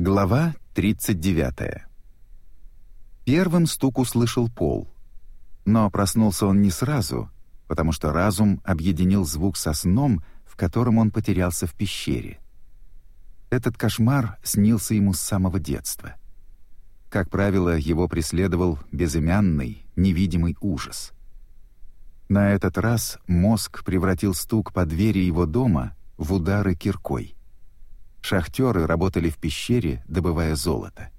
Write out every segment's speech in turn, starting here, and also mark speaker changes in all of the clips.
Speaker 1: Глава 39. Первым стук услышал Пол. Но проснулся он не сразу, потому что разум объединил звук со сном, в котором он потерялся в пещере. Этот кошмар снился ему с самого детства. Как правило, его преследовал безымянный, невидимый ужас. На этот раз мозг превратил стук по двери его дома в удары киркой. Шахтеры работали в пещере, добывая золото.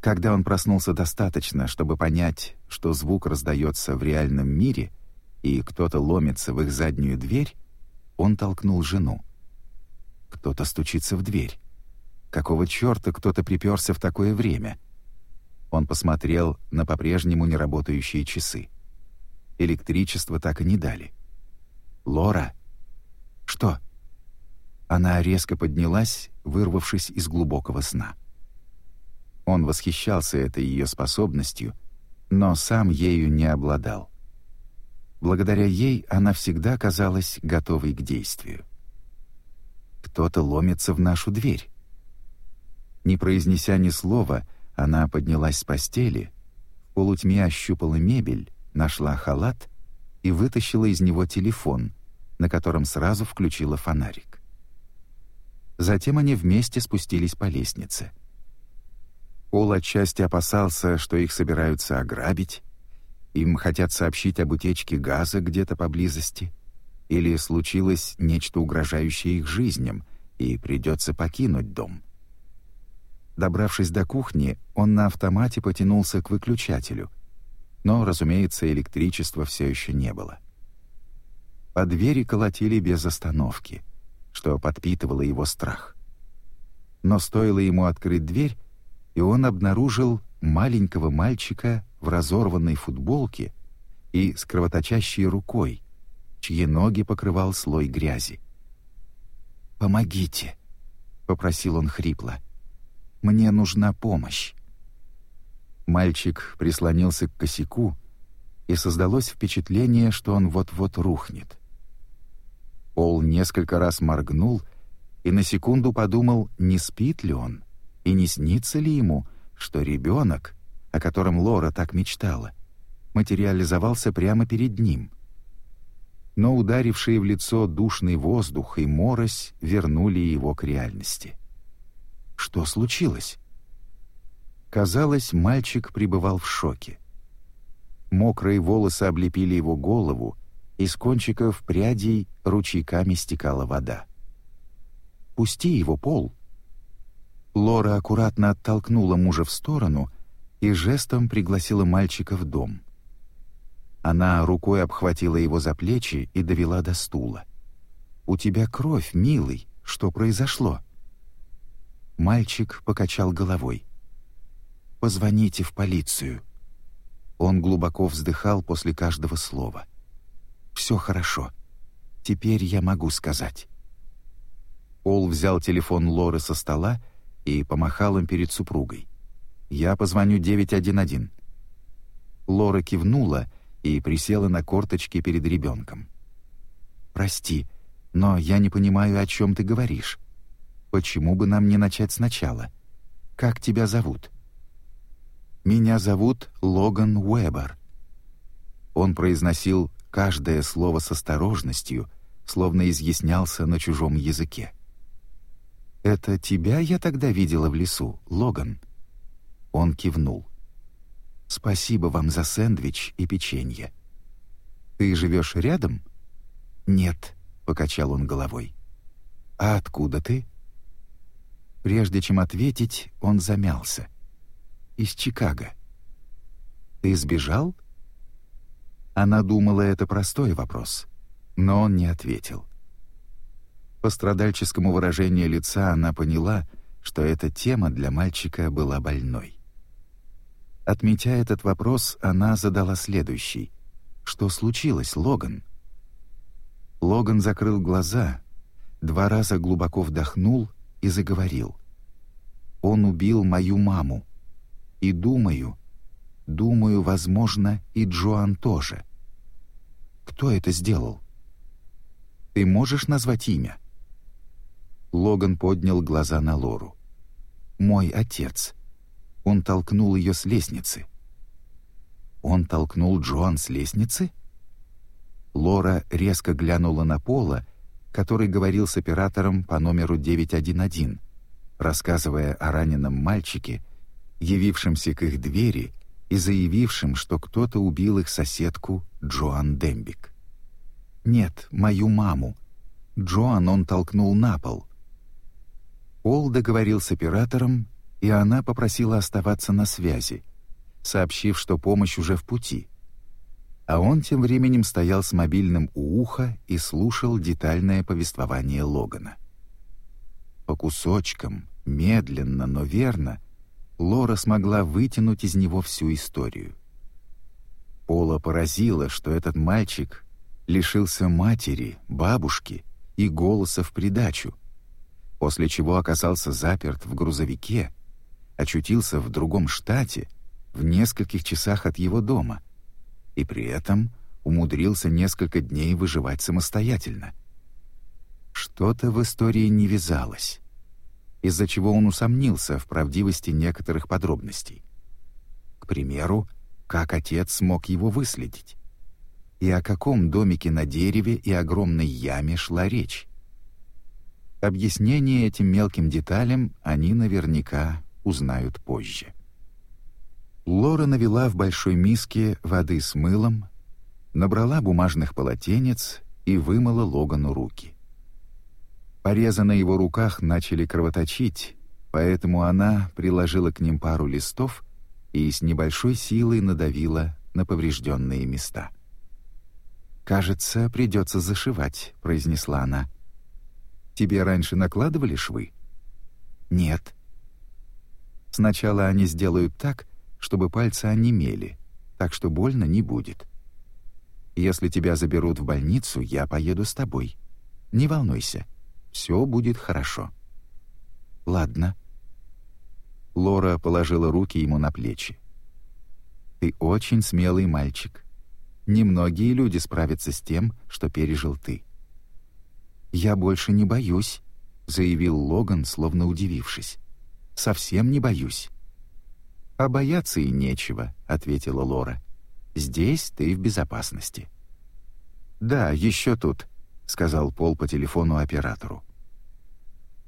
Speaker 1: Когда он проснулся достаточно, чтобы понять, что звук раздается в реальном мире, и кто-то ломится в их заднюю дверь, он толкнул жену. Кто-то стучится в дверь. Какого черта кто-то приперся в такое время? Он посмотрел на по-прежнему неработающие часы. Электричество так и не дали. «Лора?» «Что?» Она резко поднялась, вырвавшись из глубокого сна. Он восхищался этой ее способностью, но сам ею не обладал. Благодаря ей она всегда казалась готовой к действию. Кто-то ломится в нашу дверь. Не произнеся ни слова, она поднялась с постели, в полутьме ощупала мебель, нашла халат и вытащила из него телефон, на котором сразу включила фонарик. Затем они вместе спустились по лестнице. Пол отчасти опасался, что их собираются ограбить, им хотят сообщить об утечке газа где-то поблизости, или случилось нечто угрожающее их жизням, и придется покинуть дом. Добравшись до кухни, он на автомате потянулся к выключателю, но, разумеется, электричества все еще не было. По двери колотили без остановки — что подпитывало его страх. Но стоило ему открыть дверь, и он обнаружил маленького мальчика в разорванной футболке и с кровоточащей рукой, чьи ноги покрывал слой грязи. «Помогите», — попросил он хрипло. «Мне нужна помощь». Мальчик прислонился к косяку, и создалось впечатление, что он вот-вот рухнет. Пол несколько раз моргнул и на секунду подумал, не спит ли он, и не снится ли ему, что ребенок, о котором Лора так мечтала, материализовался прямо перед ним. Но ударившие в лицо душный воздух и морось вернули его к реальности. Что случилось? Казалось, мальчик пребывал в шоке. Мокрые волосы облепили его голову, из кончиков прядей ручейками стекала вода. «Пусти его, Пол!» Лора аккуратно оттолкнула мужа в сторону и жестом пригласила мальчика в дом. Она рукой обхватила его за плечи и довела до стула. «У тебя кровь, милый, что произошло?» Мальчик покачал головой. «Позвоните в полицию». Он глубоко вздыхал после каждого слова. Все хорошо. Теперь я могу сказать». Пол взял телефон Лоры со стола и помахал им перед супругой. «Я позвоню 911». Лора кивнула и присела на корточки перед ребенком. «Прости, но я не понимаю, о чем ты говоришь. Почему бы нам не начать сначала? Как тебя зовут?» «Меня зовут Логан Уэбер». Он произносил каждое слово с осторожностью, словно изъяснялся на чужом языке. «Это тебя я тогда видела в лесу, Логан?» Он кивнул. «Спасибо вам за сэндвич и печенье. Ты живешь рядом?» «Нет», — покачал он головой. «А откуда ты?» Прежде чем ответить, он замялся. «Из Чикаго». «Ты сбежал?» Она думала, это простой вопрос, но он не ответил. По страдальческому выражению лица она поняла, что эта тема для мальчика была больной. Отметя этот вопрос, она задала следующий. «Что случилось, Логан?» Логан закрыл глаза, два раза глубоко вдохнул и заговорил. «Он убил мою маму. И думаю, думаю, возможно, и Джоан тоже. Кто это сделал? Ты можешь назвать имя?» Логан поднял глаза на Лору. мой отец. Он толкнул ее с лестницы». «Он толкнул Джоан с лестницы?» Лора резко глянула на Пола, который говорил с оператором по номеру 911, рассказывая о раненом мальчике, явившемся к их двери и заявившем, что кто-то убил их соседку Джоан Дембик. «Нет, мою маму. Джоан он толкнул на пол». Пол договорил с оператором, и она попросила оставаться на связи, сообщив, что помощь уже в пути. А он тем временем стоял с мобильным у уха и слушал детальное повествование Логана. По кусочкам, медленно, но верно, Лора смогла вытянуть из него всю историю. Пола поразило, что этот мальчик лишился матери, бабушки и голоса в придачу, после чего оказался заперт в грузовике, очутился в другом штате, в нескольких часах от его дома, и при этом умудрился несколько дней выживать самостоятельно. Что-то в истории не вязалось из-за чего он усомнился в правдивости некоторых подробностей. К примеру, как отец смог его выследить? И о каком домике на дереве и огромной яме шла речь? Объяснение этим мелким деталям они наверняка узнают позже. Лора навела в большой миске воды с мылом, набрала бумажных полотенец и вымыла Логану руки. Порезы на его руках начали кровоточить, поэтому она приложила к ним пару листов и с небольшой силой надавила на поврежденные места. «Кажется, придется зашивать», — произнесла она. «Тебе раньше накладывали швы?» «Нет». «Сначала они сделают так, чтобы пальцы онемели, так что больно не будет. Если тебя заберут в больницу, я поеду с тобой. Не волнуйся» все будет хорошо». «Ладно». Лора положила руки ему на плечи. «Ты очень смелый мальчик. Немногие люди справятся с тем, что пережил ты». «Я больше не боюсь», — заявил Логан, словно удивившись. «Совсем не боюсь». «А бояться и нечего», — ответила Лора. «Здесь ты в безопасности». «Да, еще тут», — сказал Пол по телефону оператору.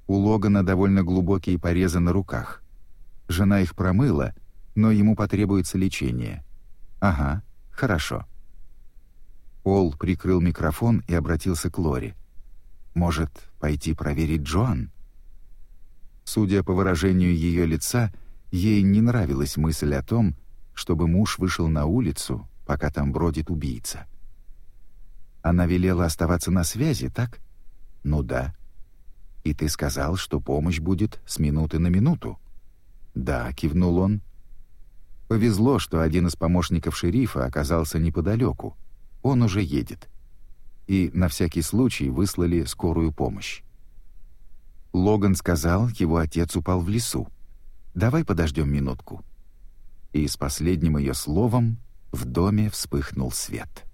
Speaker 1: У Логана довольно глубокие порезы на руках. Жена их промыла, но ему потребуется лечение. Ага, хорошо. Пол прикрыл микрофон и обратился к Лори. Может, пойти проверить Джоан? Судя по выражению ее лица, ей не нравилась мысль о том, чтобы муж вышел на улицу, пока там бродит убийца. Она велела оставаться на связи, так? Ну да. И ты сказал, что помощь будет с минуты на минуту. Да, кивнул он. Повезло, что один из помощников шерифа оказался неподалеку. Он уже едет. И на всякий случай выслали скорую помощь. Логан сказал, его отец упал в лесу. Давай подождем минутку. И с последним ее словом в доме вспыхнул свет.